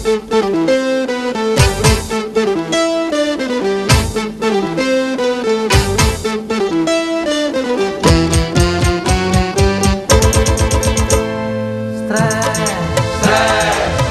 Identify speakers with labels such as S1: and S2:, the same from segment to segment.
S1: Stress. Stress.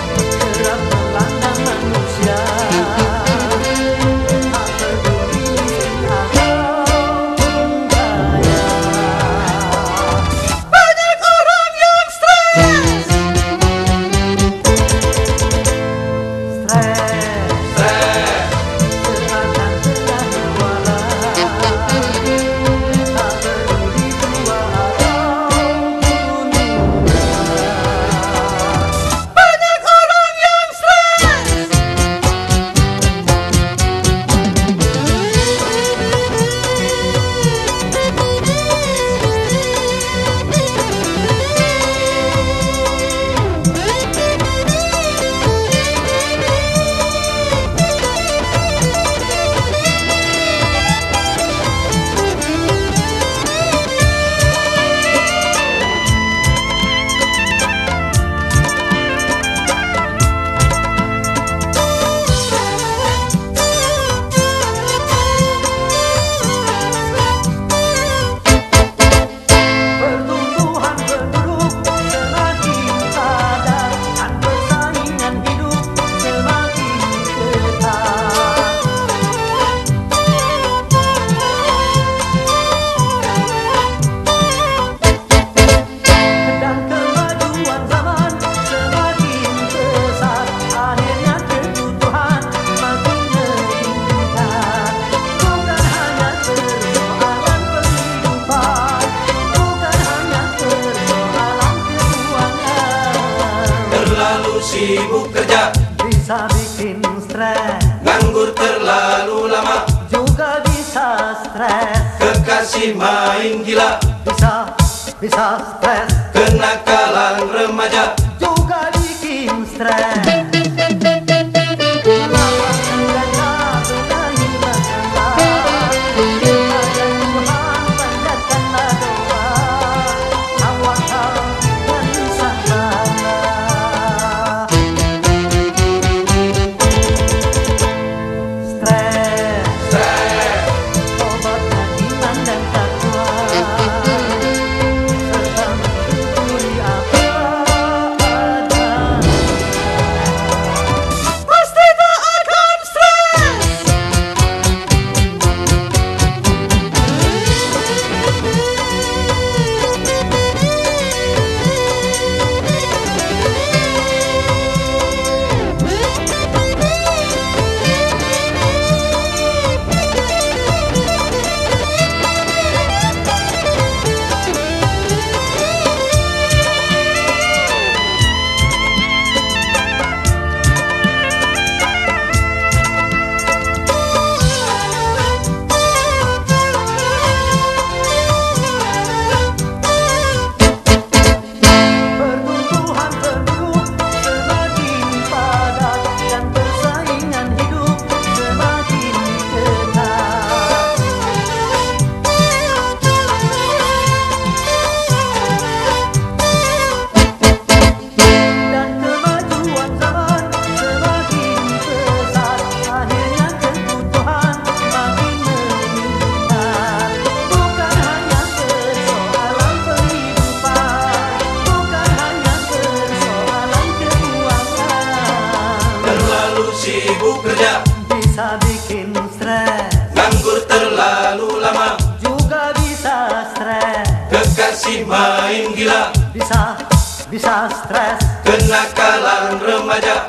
S1: Sibuk kerja.
S2: Bisa bikin stres.
S1: Nganggur terlalu lama.
S2: Juga bisa stres.
S1: Kekasih main gila.
S2: Bisa bisa stres.
S1: Kenakalan remaja.
S2: Juga bikin stres bisa bikin stres.
S1: Nganggur terlalu lama.
S2: Juga bisa stres.
S1: Kekasih main gila.
S2: Bisa bisa stres.
S1: Kenakalan remaja